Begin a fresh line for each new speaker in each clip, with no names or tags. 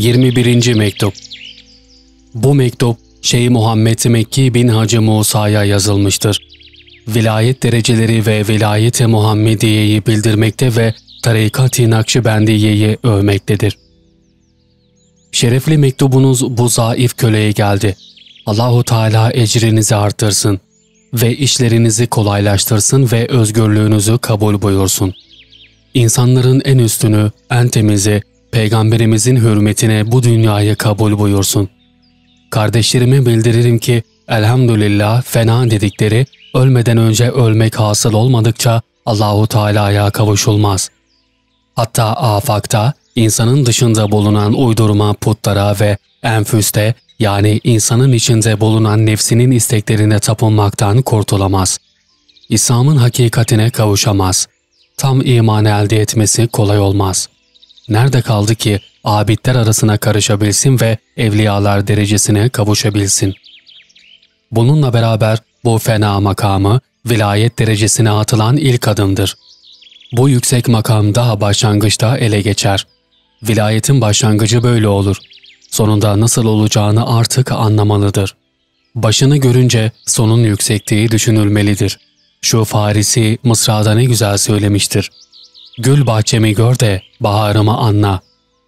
21. Mektup Bu mektup Şeyh Muhammed Mekki bin Hacı Musa'ya yazılmıştır. Vilayet dereceleri ve vilayet-i Muhammediye'yi bildirmekte ve tarikat-i Nakşibendiye'yi övmektedir. Şerefli mektubunuz bu zayıf köleye geldi. Allahu Teala ecrinizi artırsın ve işlerinizi kolaylaştırsın ve özgürlüğünüzü kabul buyursun. İnsanların en üstünü, en temizi, Peygamberimizin hürmetine bu dünyayı kabul buyursun. Kardeşlerime bildiririm ki elhamdülillah fena dedikleri ölmeden önce ölmek hasıl olmadıkça Allahu Teala'ya kavuşulmaz. Hatta afakta insanın dışında bulunan uydurma putlara ve enfüste yani insanın içinde bulunan nefsinin isteklerine tapınmaktan kurtulamaz. İslam'ın hakikatine kavuşamaz. Tam iman elde etmesi kolay olmaz. Nerede kaldı ki abidler arasına karışabilsin ve evliyalar derecesine kavuşabilsin? Bununla beraber bu fena makamı vilayet derecesine atılan ilk adımdır. Bu yüksek makam daha başlangıçta ele geçer. Vilayetin başlangıcı böyle olur. Sonunda nasıl olacağını artık anlamalıdır. Başını görünce sonun yüksekliği düşünülmelidir. Şu Farisi Mısra'da ne güzel söylemiştir. Gül bahçemi gör de baharımı anla.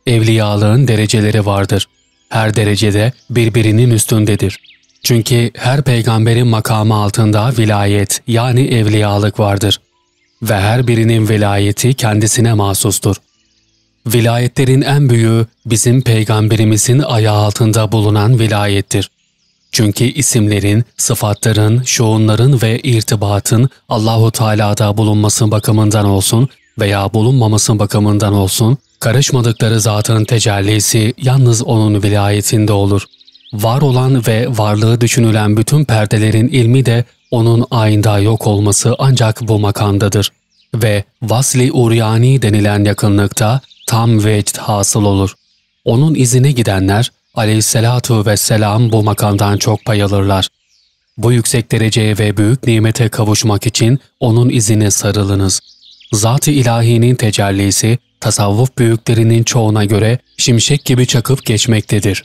Evliyalığın dereceleri vardır. Her derecede birbirinin üstündedir. Çünkü her peygamberin makamı altında vilayet yani evliyalık vardır. Ve her birinin vilayeti kendisine mahsustur. Vilayetlerin en büyüğü bizim peygamberimizin ayağı altında bulunan vilayettir. Çünkü isimlerin, sıfatların, şuunların ve irtibatın Allahu Teala'da bulunması bakımından olsun veya bulunmaması bakımından olsun, karışmadıkları zatın tecellisi yalnız onun vilayetinde olur. Var olan ve varlığı düşünülen bütün perdelerin ilmi de onun ayında yok olması ancak bu makamdadır. Ve vasli uryani denilen yakınlıkta tam vecd hasıl olur. Onun izine gidenler aleyhissalatu vesselam bu makamdan çok pay alırlar. Bu yüksek dereceye ve büyük nimete kavuşmak için onun izine sarılınız. Zat-ı ilahinin tecellisi, tasavvuf büyüklerinin çoğuna göre şimşek gibi çakıp geçmektedir.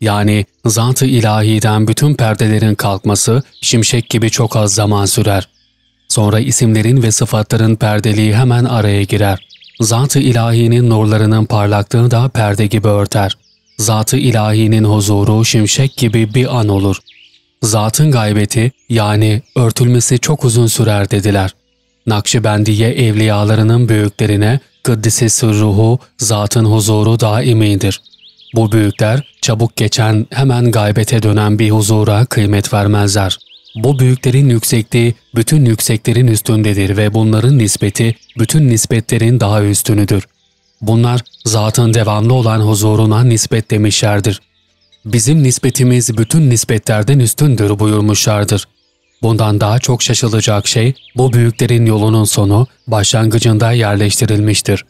Yani zat-ı ilahiden bütün perdelerin kalkması şimşek gibi çok az zaman sürer. Sonra isimlerin ve sıfatların perdeliği hemen araya girer. Zat-ı ilahinin nurlarının parlaklığı da perde gibi örter. Zat-ı ilahinin huzuru şimşek gibi bir an olur. Zatın gaybeti yani örtülmesi çok uzun sürer dediler. Nakşibendiye evliyalarının büyüklerine Kıddisi sırruhu, zatın huzuru daimidir. Bu büyükler çabuk geçen, hemen gaybete dönen bir huzura kıymet vermezler. Bu büyüklerin yüksekliği bütün yükseklerin üstündedir ve bunların nispeti bütün nispetlerin daha üstünüdür. Bunlar zatın devamlı olan huzuruna nispet demişlerdir. Bizim nispetimiz bütün nispetlerden üstündür buyurmuşlardır. Bundan daha çok şaşılacak şey bu büyüklerin yolunun sonu başlangıcında yerleştirilmiştir.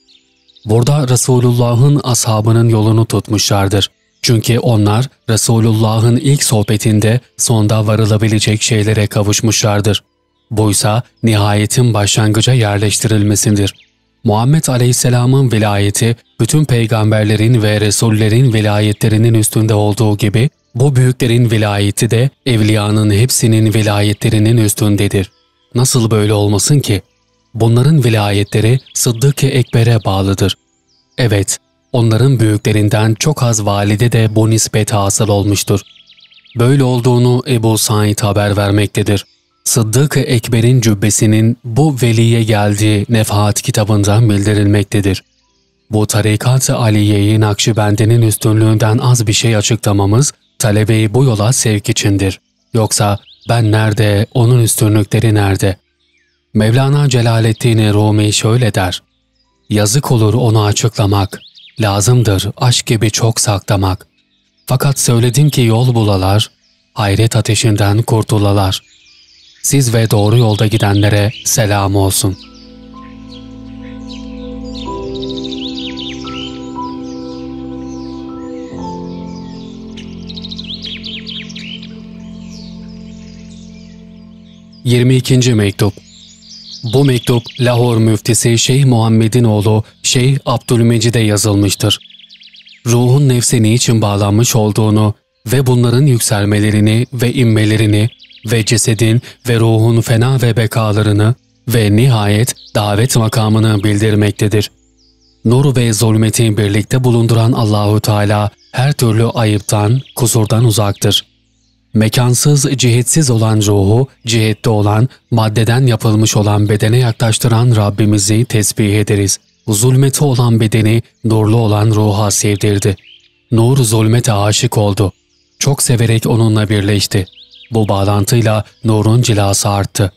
Burada Resulullah'ın ashabının yolunu tutmuşlardır. Çünkü onlar Resulullah'ın ilk sohbetinde sonda varılabilecek şeylere kavuşmuşlardır. Buysa nihayetin başlangıca yerleştirilmesidir. Muhammed Aleyhisselam'ın vilayeti bütün peygamberlerin ve resullerin vilayetlerinin üstünde olduğu gibi bu büyüklerin vilayeti de evliyanın hepsinin vilayetlerinin üstündedir. Nasıl böyle olmasın ki? Bunların vilayetleri Sıddık-ı Ekber'e bağlıdır. Evet, onların büyüklerinden çok az valide de bu nispet hasıl olmuştur. Böyle olduğunu Ebu Said haber vermektedir. Sıddık-ı Ekber'in cübbesinin bu veliye geldiği Nefahat kitabında bildirilmektedir. Bu tarikat-ı Aliye'yi Nakşibendi'nin üstünlüğünden az bir şey açıklamamız, talebeyi bu yola sevk içindir. Yoksa ben nerede, onun üstünlükleri nerede? Mevlana Celaleddin Rumi şöyle der. Yazık olur onu açıklamak, lazımdır aşk gibi çok saklamak. Fakat söyledim ki yol bulalar, hayret ateşinden kurtulalar. Siz ve doğru yolda gidenlere selam olsun.'' 22. Mektup Bu mektup Lahor müftisi Şeyh Muhammed'in oğlu Şeyh Abdülmecid'e yazılmıştır. ruhun nefse niçin bağlanmış olduğunu ve bunların yükselmelerini ve inmelerini ve cesedin ve ruhun fena ve bekalarını ve nihayet davet makamını bildirmektedir. Nur ve zulmeti birlikte bulunduran Allahu Teala her türlü ayıptan, kusurdan uzaktır. Mekansız, cihetsiz olan ruhu, cihette olan, maddeden yapılmış olan bedene yaklaştıran Rabbimizi tesbih ederiz. Zulmeti olan bedeni, nurlu olan ruha sevdirdi. Nur zulmete aşık oldu. Çok severek onunla birleşti. Bu bağlantıyla nurun cilası arttı.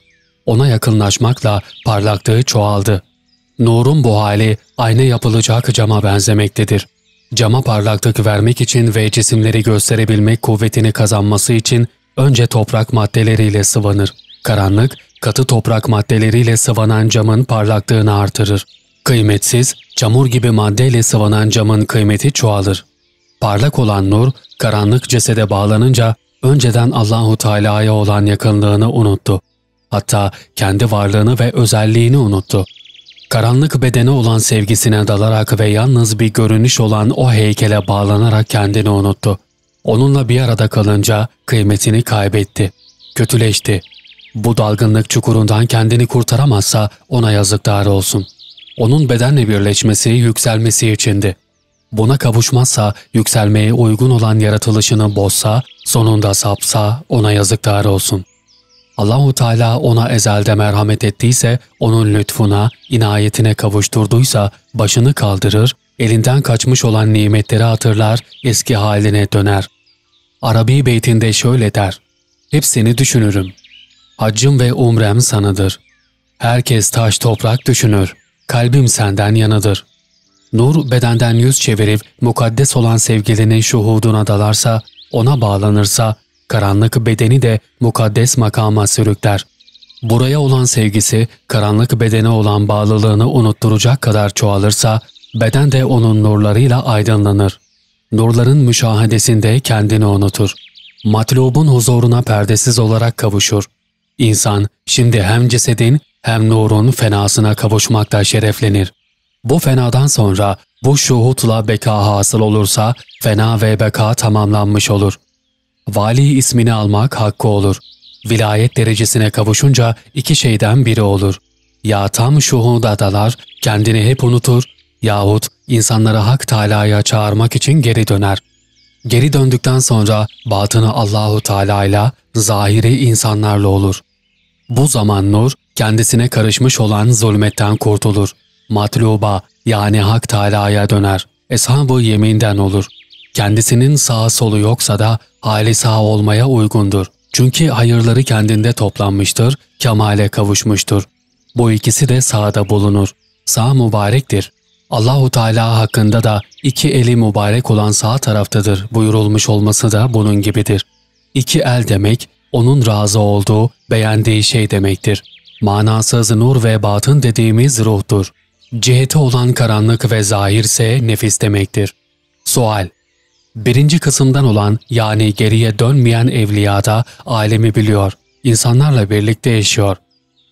Ona yakınlaşmakla parlaklığı çoğaldı. Nurun bu hali ayna yapılacak cama benzemektedir. Cama parlaklık vermek için ve cisimleri gösterebilmek kuvvetini kazanması için önce toprak maddeleriyle sıvanır. Karanlık, katı toprak maddeleriyle sıvanan camın parlaklığını artırır. Kıymetsiz, çamur gibi maddeyle sıvanan camın kıymeti çoğalır. Parlak olan nur, karanlık cesede bağlanınca önceden Allahu Teala'ya olan yakınlığını unuttu. Hatta kendi varlığını ve özelliğini unuttu. Karanlık bedene olan sevgisine dalarak ve yalnız bir görünüş olan o heykele bağlanarak kendini unuttu. Onunla bir arada kalınca kıymetini kaybetti. Kötüleşti. Bu dalgınlık çukurundan kendini kurtaramazsa ona yazıklar olsun. Onun bedenle birleşmesi, yükselmesi içindi. Buna kavuşmazsa, yükselmeye uygun olan yaratılışını bozsa, sonunda sapsa ona yazıklar olsun. Allahu Teala ona ezelde merhamet ettiyse, onun lütfuna, inayetine kavuşturduysa başını kaldırır, elinden kaçmış olan nimetleri hatırlar, eski haline döner. Arabi beytinde şöyle der, Hep seni düşünürüm. Haccım ve umrem sanıdır. Herkes taş toprak düşünür. Kalbim senden yanıdır. Nur bedenden yüz çevirip mukaddes olan sevgilinin şuhuduna dalarsa, ona bağlanırsa, karanlık bedeni de mukaddes makama sürükler. Buraya olan sevgisi, karanlık bedene olan bağlılığını unutturacak kadar çoğalırsa, beden de onun nurlarıyla aydınlanır. Nurların müşahedesinde kendini unutur. Matlubun huzuruna perdesiz olarak kavuşur. İnsan şimdi hem cesedin hem nurun fenasına kavuşmakta şereflenir. Bu fenadan sonra bu şuhutla beka hasıl olursa fena ve beka tamamlanmış olur. Vali ismini almak hakkı olur. Vilayet derecesine kavuşunca iki şeyden biri olur. Ya tam şuhuda dalar, kendini hep unutur yahut insanları Hak Teala'ya çağırmak için geri döner. Geri döndükten sonra batını Allahu Teala ile zahiri insanlarla olur. Bu zaman nur kendisine karışmış olan zulmetten kurtulur. Matluba yani Hak Teala'ya döner. Eshab-ı yeminden olur. Kendisinin sağ solu yoksa da hali sağ olmaya uygundur. Çünkü hayırları kendinde toplanmıştır, kemale kavuşmuştur. Bu ikisi de sağda bulunur. Sağ mübarektir. Allahu Teala hakkında da iki eli mübarek olan sağ taraftadır buyurulmuş olması da bunun gibidir. İki el demek, onun razı olduğu, beğendiği şey demektir. Manasız nur ve batın dediğimiz ruhtur. Ciheti olan karanlık ve zahirse nefis demektir. Sual Birinci kısımdan olan yani geriye dönmeyen evliyada alemi biliyor, insanlarla birlikte yaşıyor.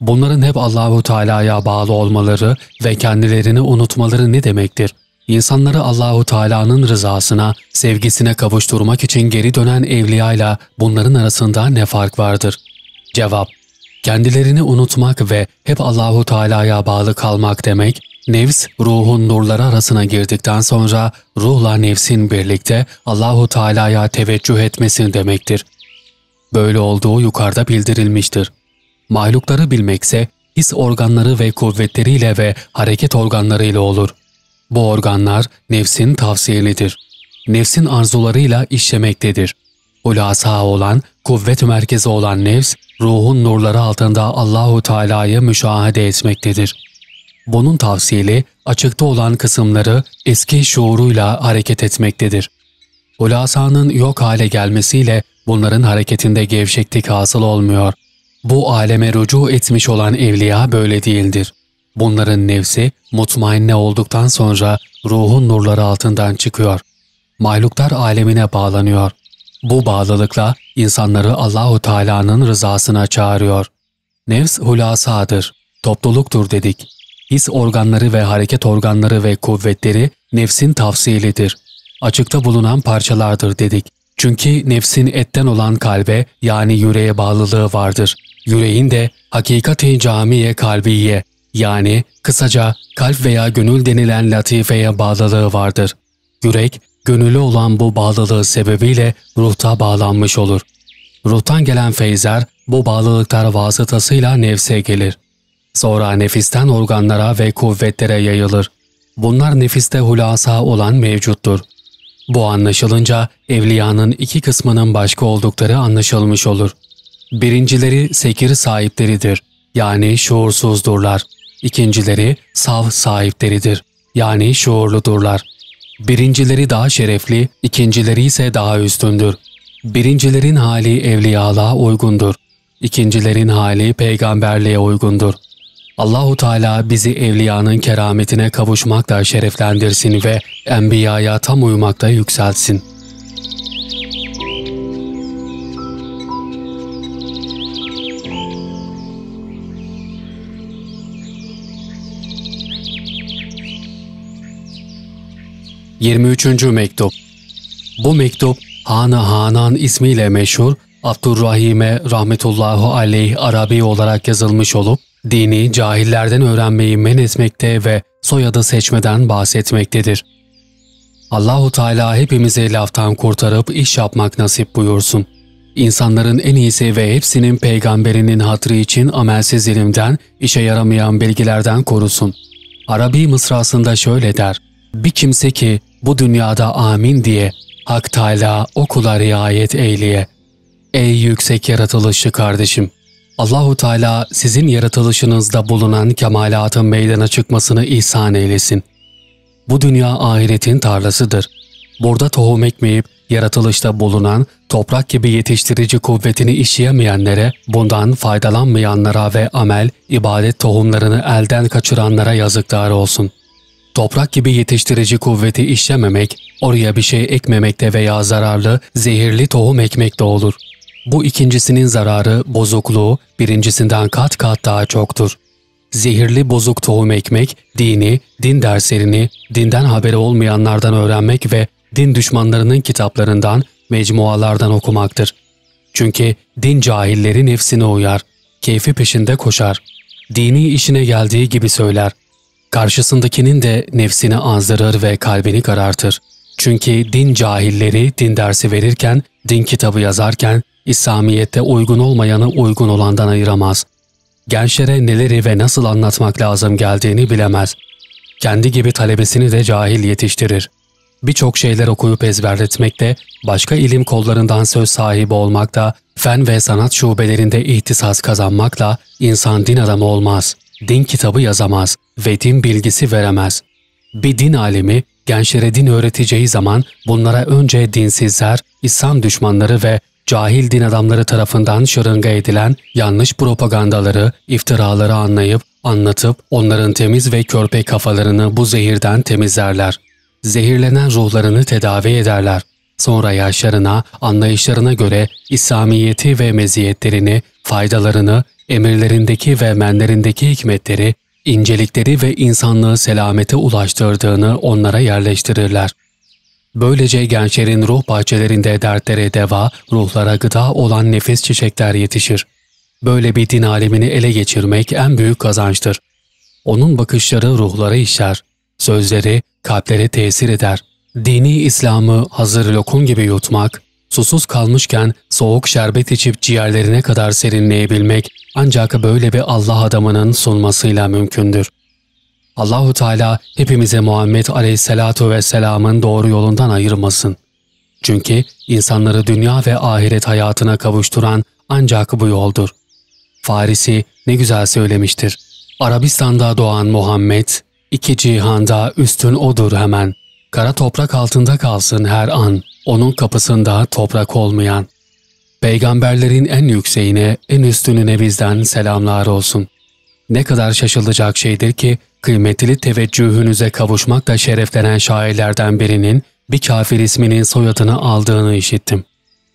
Bunların hep Allahu Teala'ya bağlı olmaları ve kendilerini unutmaları ne demektir? İnsanları Allahu Teala'nın rızasına, sevgisine kavuşturmak için geri dönen evliyayla bunların arasında ne fark vardır? Cevap: Kendilerini unutmak ve hep Allahu Teala'ya bağlı kalmak demek, nefs ruhun nurları arasına girdikten sonra ruhla nefsin birlikte Allahu Teala'ya teveccüh etmesin demektir. Böyle olduğu yukarıda bildirilmiştir. Mahlukları bilmekse his organları ve kuvvetleriyle ve hareket organlarıyla olur. Bu organlar nefsin tavsiyelidir. Nefsin arzularıyla işlemektedir. Hulasa olan, kuvvet merkezi olan nefs, ruhun nurları altında Allahu Teala'yı müşahede etmektedir. Bunun tavsiyeli açıkta olan kısımları eski şuuruyla hareket etmektedir. Hulasanın yok hale gelmesiyle bunların hareketinde gevşeklik hasıl olmuyor. Bu aleme rucu etmiş olan evliya böyle değildir. Bunların nefsi mutmainne olduktan sonra ruhun nurları altından çıkıyor. Mahluklar alemine bağlanıyor. Bu bağlılıkla insanları Allahu Teala'nın rızasına çağırıyor. Nefs hulasadır, topluluktur dedik. His organları ve hareket organları ve kuvvetleri nefsin tavsiyelidir. açıkta bulunan parçalardır dedik. Çünkü nefsin etten olan kalbe yani yüreğe bağlılığı vardır. Yüreğin de hakikati camiye kalbiye yani kısaca kalp veya gönül denilen latifeye bağlılığı vardır. Yürek, gönüllü olan bu bağlılığı sebebiyle ruhta bağlanmış olur. Ruhtan gelen feyzer bu bağlılıklar vasıtasıyla nefse gelir. Sonra nefisten organlara ve kuvvetlere yayılır. Bunlar nefiste hulasa olan mevcuttur. Bu anlaşılınca evliyanın iki kısmının başka oldukları anlaşılmış olur. Birincileri sekir sahipleridir, yani şuursuzdurlar. İkincileri sav sahipleridir, yani şuurludurlar. Birincileri daha şerefli, ikincileri ise daha üstündür. Birincilerin hali evliyalığa uygundur. İkincilerin hali peygamberliğe uygundur. Allahu Teala bizi evliyanın kerametine kavuşmakla şereflendirsin ve enbiyaya tam uymakta yükselsin. Yirmi üçüncü Mektup Bu mektup Han-ı Hanan ismiyle meşhur Abdurrahim'e rahmetullahu aleyh Arabi olarak yazılmış olup dini cahillerden öğrenmeyi men etmekte ve soyadı seçmeden bahsetmektedir. Allahu Teala hepimizi laftan kurtarıp iş yapmak nasip buyursun. İnsanların en iyisi ve hepsinin peygamberinin hatrı için amelsiz ilimden, işe yaramayan bilgilerden korusun. Arabi mısrasında şöyle der, bir kimse ki bu dünyada amin diye Hak Teala okula riayet eyleye. Ey yüksek yaratılışlı kardeşim! Allahu Teala sizin yaratılışınızda bulunan kemalatın meydana çıkmasını ihsan eylesin. Bu dünya ahiretin tarlasıdır. Burada tohum ekmeyip yaratılışta bulunan toprak gibi yetiştirici kuvvetini işleyemeyenlere, bundan faydalanmayanlara ve amel, ibadet tohumlarını elden kaçıranlara yazıklar olsun. Toprak gibi yetiştirici kuvveti işlememek, oraya bir şey ekmemekte veya zararlı, zehirli tohum ekmekte olur.'' Bu ikincisinin zararı, bozukluğu birincisinden kat kat daha çoktur. Zehirli bozuk tohum ekmek, dini, din derslerini, dinden haberi olmayanlardan öğrenmek ve din düşmanlarının kitaplarından, mecmualardan okumaktır. Çünkü din cahilleri nefsine uyar, keyfi peşinde koşar. Dini işine geldiği gibi söyler. Karşısındakinin de nefsini azdırır ve kalbini karartır. Çünkü din cahilleri din dersi verirken, din kitabı yazarken İslamiyet'te uygun olmayanı uygun olandan ayıramaz. Gençlere neleri ve nasıl anlatmak lazım geldiğini bilemez. Kendi gibi talebesini de cahil yetiştirir. Birçok şeyler okuyup ezberletmekte, başka ilim kollarından söz sahibi olmakta, fen ve sanat şubelerinde ihtisas kazanmakla insan din adamı olmaz, din kitabı yazamaz ve din bilgisi veremez. Bir din alimi gençlere din öğreteceği zaman bunlara önce dinsizler, İslam düşmanları ve cahil din adamları tarafından şırınga edilen yanlış propagandaları, iftiraları anlayıp, anlatıp onların temiz ve körpe kafalarını bu zehirden temizlerler. Zehirlenen ruhlarını tedavi ederler. Sonra yaşlarına, anlayışlarına göre İslamiyeti ve meziyetlerini, faydalarını, emirlerindeki ve menlerindeki hikmetleri, incelikleri ve insanlığı selamete ulaştırdığını onlara yerleştirirler. Böylece gençlerin ruh bahçelerinde dertlere deva, ruhlara gıda olan nefis çiçekler yetişir. Böyle bir din alemini ele geçirmek en büyük kazançtır. Onun bakışları ruhlara işler, sözleri kalplere tesir eder. Dini İslam'ı hazır lokum gibi yutmak, susuz kalmışken soğuk şerbet içip ciğerlerine kadar serinleyebilmek ancak böyle bir Allah adamının sunmasıyla mümkündür. Allahu Teala hepimize Muhammed Aleyhisselatu Vesselam'ın doğru yolundan ayırmasın. Çünkü insanları dünya ve ahiret hayatına kavuşturan ancak bu yoldur. Farisi ne güzel söylemiştir. Arabistan'da doğan Muhammed, iki cihanda üstün odur hemen. Kara toprak altında kalsın her an, onun kapısında toprak olmayan. Peygamberlerin en yükseğine, en üstününe bizden selamlar olsun. Ne kadar şaşılacak şeydir ki, kıymetli teveccühünüze kavuşmakla şereflenen şairlerden birinin bir kafir isminin soyadını aldığını işittim.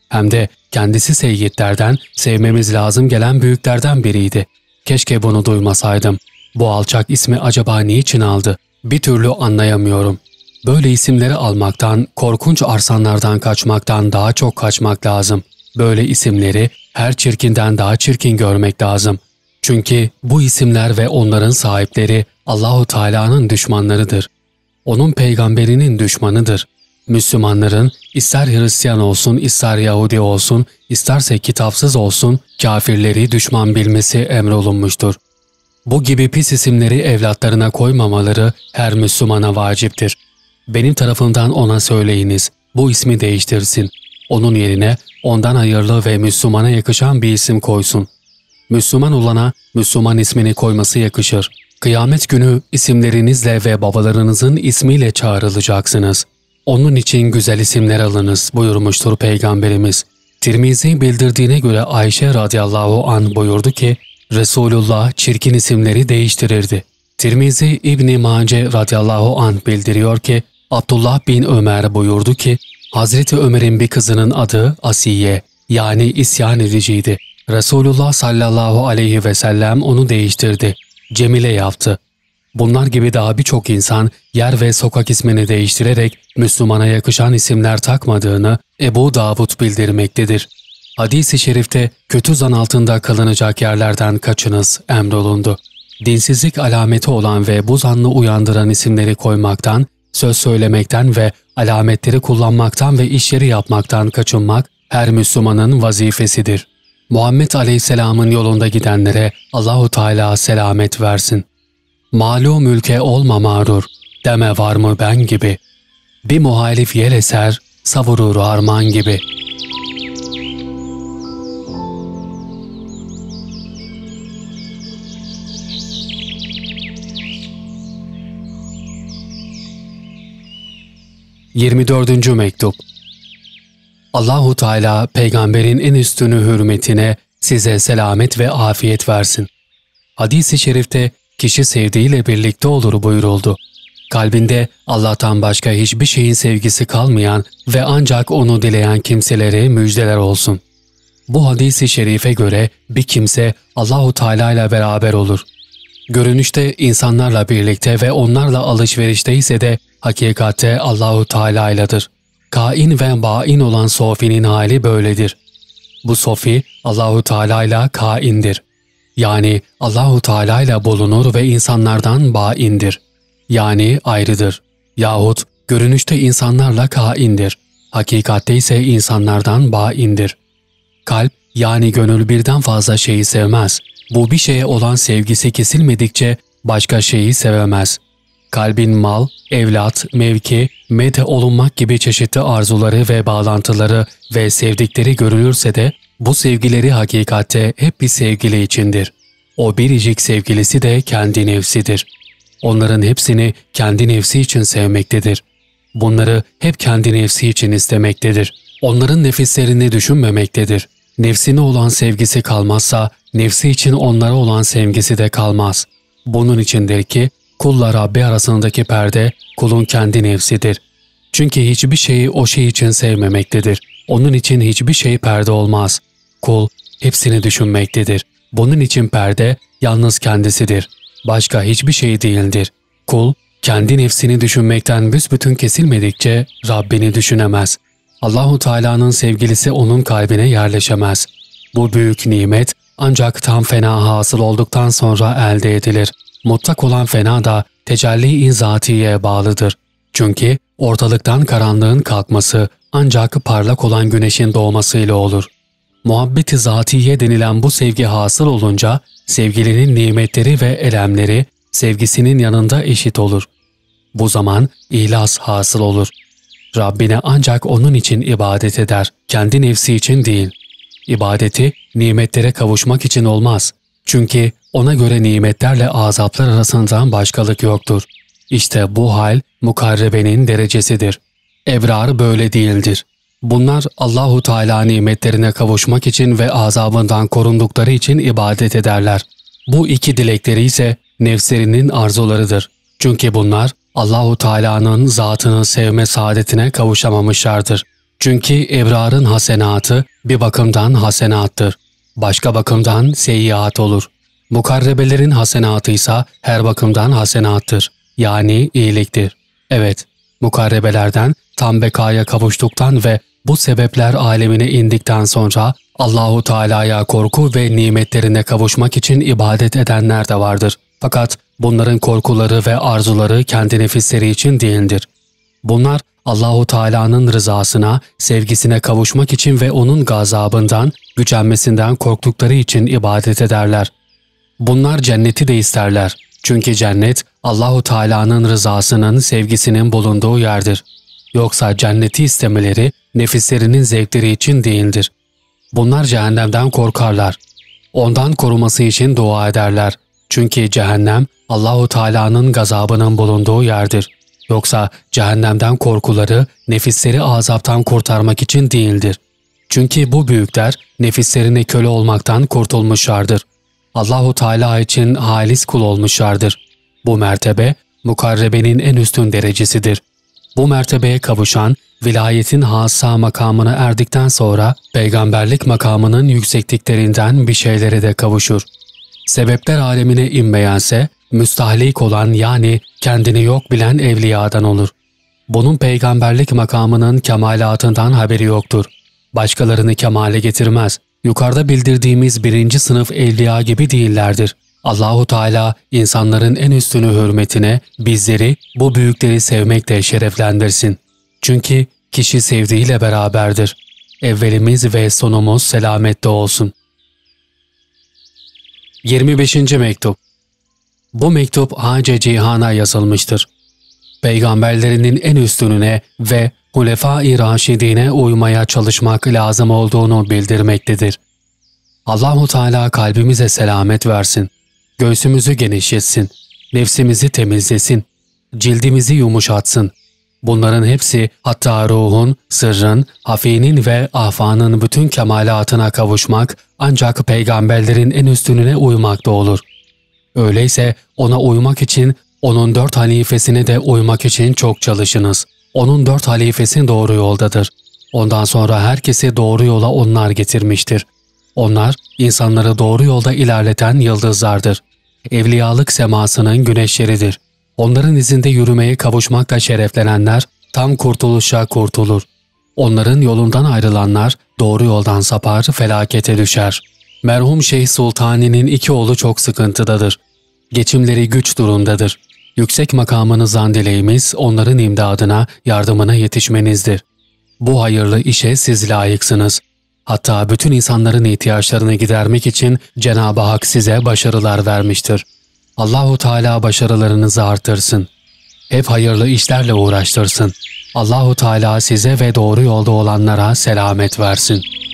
Hem de kendisi seyyidlerden, sevmemiz lazım gelen büyüklerden biriydi. Keşke bunu duymasaydım. Bu alçak ismi acaba niçin aldı? Bir türlü anlayamıyorum. Böyle isimleri almaktan, korkunç arsanlardan kaçmaktan daha çok kaçmak lazım. Böyle isimleri her çirkinden daha çirkin görmek lazım. Çünkü bu isimler ve onların sahipleri Allahu Teala'nın düşmanlarıdır. Onun peygamberinin düşmanıdır. Müslümanların ister Hristiyan olsun, ister Yahudi olsun, isterse kitapsız olsun kafirleri düşman bilmesi emrolunmuştur. Bu gibi pis isimleri evlatlarına koymamaları her Müslümana vaciptir. Benim tarafımdan ona söyleyiniz, bu ismi değiştirsin. Onun yerine ondan hayırlı ve Müslümana yakışan bir isim koysun. Müslüman olana Müslüman ismini koyması yakışır. Kıyamet günü isimlerinizle ve babalarınızın ismiyle çağrılacaksınız. Onun için güzel isimler alınız buyurmuştur Peygamberimiz. Tirmizi bildirdiğine göre Ayşe radıyallahu an buyurdu ki, Resulullah çirkin isimleri değiştirirdi. Tirmizi İbni Mace radıyallahu an bildiriyor ki, Abdullah bin Ömer buyurdu ki, Hazreti Ömer'in bir kızının adı Asiye yani isyan ediciydi. Resulullah sallallahu aleyhi ve sellem onu değiştirdi. Cemile yaptı. Bunlar gibi daha birçok insan yer ve sokak ismini değiştirerek Müslümana yakışan isimler takmadığını Ebu Davud bildirmektedir. Hadis-i şerifte kötü zan altında kalınacak yerlerden kaçınız emrolundu. Dinsizlik alameti olan ve bu zannı uyandıran isimleri koymaktan, söz söylemekten ve alametleri kullanmaktan ve işleri yapmaktan kaçınmak her Müslümanın vazifesidir. Muhammed Aleyhisselam'ın yolunda gidenlere Allahu Teala selamet versin. Malum ülke olma mağrur, deme var mı ben gibi. Bir muhalif yel eser, savurur arman gibi.'' 24. Mektup Allahu Teala peygamberin en üstünü hürmetine size selamet ve afiyet versin. Hadis-i şerifte kişi sevdiğiyle birlikte olur buyuruldu. Kalbinde Allah'tan başka hiçbir şeyin sevgisi kalmayan ve ancak onu dileyen kimselere müjdeler olsun. Bu hadisi şerife göre bir kimse Allahu Teala ile beraber olur. Görünüşte insanlarla birlikte ve onlarla alışverişte ise de hakikatte Allahu Teala iledir. Kain ve bain olan Sofi'nin hali böyledir. Bu Sofi Allahu Teala ile kaindir. Yani Allahu Teala ile bulunur ve insanlardan baindir. Yani ayrıdır. Yahut görünüşte insanlarla kaindir. Hakikatte ise insanlardan baindir. Kalp yani gönül birden fazla şeyi sevmez. Bu bir şeye olan sevgisi kesilmedikçe başka şeyi sevemez. Kalbin mal, evlat, mevki, medhe olunmak gibi çeşitli arzuları ve bağlantıları ve sevdikleri görülürse de bu sevgileri hakikatte hep bir sevgili içindir. O biricik sevgilisi de kendi nefsidir. Onların hepsini kendi nefsi için sevmektedir. Bunları hep kendi nefsi için istemektedir. Onların nefislerini düşünmemektedir. Nefsine olan sevgisi kalmazsa nefsi için onlara olan sevgisi de kalmaz. Bunun içindir ki kulla Rabbi arasındaki perde kulun kendi nefsidir. Çünkü hiçbir şeyi o şey için sevmemektedir. Onun için hiçbir şey perde olmaz. Kul hepsini düşünmektedir. Bunun için perde yalnız kendisidir. Başka hiçbir şey değildir. Kul kendi nefsini düşünmekten büsbütün kesilmedikçe Rabbini düşünemez. Allahu Teala'nın sevgilisi onun kalbine yerleşemez. Bu büyük nimet ancak tam fena hasıl olduktan sonra elde edilir. Mutlak olan fena da tecelli-i bağlıdır. Çünkü ortalıktan karanlığın kalkması ancak parlak olan güneşin doğmasıyla olur. Muhabbeti zatiye denilen bu sevgi hasıl olunca sevgilinin nimetleri ve elemleri sevgisinin yanında eşit olur. Bu zaman ihlas hasıl olur. Rabbine ancak onun için ibadet eder, kendi nefsi için değil. İbadeti nimetlere kavuşmak için olmaz. Çünkü ona göre nimetlerle azaplar arasından başkalık yoktur. İşte bu hal mukarrebenin derecesidir. Ebrar böyle değildir. Bunlar Allahu Teala nimetlerine kavuşmak için ve azabından korundukları için ibadet ederler. Bu iki dilekleri ise nefslerinin arzularıdır. Çünkü bunlar Allahu Teala'nın zatını sevme saadetine kavuşamamışlardır. Çünkü ebrarın hasenatı bir bakımdan hasenattır. Başka bakımdan seyyiat olur. Mukarrebelerin hasenatı ise her bakımdan hasenattır. Yani iyiliktir. Evet, mukarrebelerden tam bekaya kavuştuktan ve bu sebepler alemine indikten sonra Allahu Teala'ya korku ve nimetlerine kavuşmak için ibadet edenler de vardır. Fakat bunların korkuları ve arzuları kendi nefisleri için değildir. Bunlar Allahu Teala'nın rızasına, sevgisine kavuşmak için ve onun gazabından, gücenmesinden korktukları için ibadet ederler. Bunlar cenneti de isterler. Çünkü cennet Allahu Teala'nın rızasının, sevgisinin bulunduğu yerdir. Yoksa cenneti istemeleri nefislerinin zevkleri için değildir. Bunlar cehennemden korkarlar. Ondan koruması için dua ederler. Çünkü cehennem Allahu Teala'nın gazabının bulunduğu yerdir. Yoksa cehennemden korkuları nefisleri azaptan kurtarmak için değildir. Çünkü bu büyükler nefislerine köle olmaktan kurtulmuşlardır. Allahu Teala için halis kul olmuşlardır. Bu mertebe mukarrebenin en üstün derecesidir. Bu mertebeye kavuşan vilayetin hassa makamına erdikten sonra peygamberlik makamının yüksekliklerinden bir şeylere de kavuşur. Sebepler alemine inmeyense müstahlik olan yani kendini yok bilen evliyadan olur. Bunun peygamberlik makamının kemalatından haberi yoktur. Başkalarını kemale getirmez. Yukarıda bildirdiğimiz birinci sınıf evliya gibi değillerdir. Allahu Teala insanların en üstünü hürmetine bizleri bu büyükleri sevmekle şereflendirsin. Çünkü kişi sevdiğiyle beraberdir. Evvelimiz ve sonumuz selamette olsun. 25. Mektup Bu mektup Hace Cihan'a yazılmıştır. Peygamberlerinin en üstününe ve Hulefai Raşidine uymaya çalışmak lazım olduğunu bildirmektedir. Allahu Teala kalbimize selamet versin. Göğsümüzü genişletsin. Nefsimizi temizlesin. Cildimizi yumuşatsın. Bunların hepsi hatta ruhun, sırrın, hafinin ve ahfanın bütün kemalatına kavuşmak ancak peygamberlerin en üstününe uymakta olur. Öyleyse ona uymak için onun dört halifesine de uymak için çok çalışınız. Onun dört halifesi doğru yoldadır. Ondan sonra herkesi doğru yola onlar getirmiştir. Onlar insanları doğru yolda ilerleten yıldızlardır. Evliyalık semasının güneşleridir. Onların izinde yürümeye kavuşmakla şereflenenler tam kurtuluşa kurtulur. Onların yolundan ayrılanlar doğru yoldan sapar, felakete düşer. Merhum Şeyh Sultani'nin iki oğlu çok sıkıntıdadır. Geçimleri güç durumdadır. Yüksek makamınızdan dileğimiz onların imdadına, yardımına yetişmenizdir. Bu hayırlı işe siz layıksınız. Hatta bütün insanların ihtiyaçlarını gidermek için Cenab-ı Hak size başarılar vermiştir. Allahu Teala başarılarınızı artırsın. Hep hayırlı işlerle uğraştırsın. Allahu Teala size ve doğru yolda olanlara selamet versin.''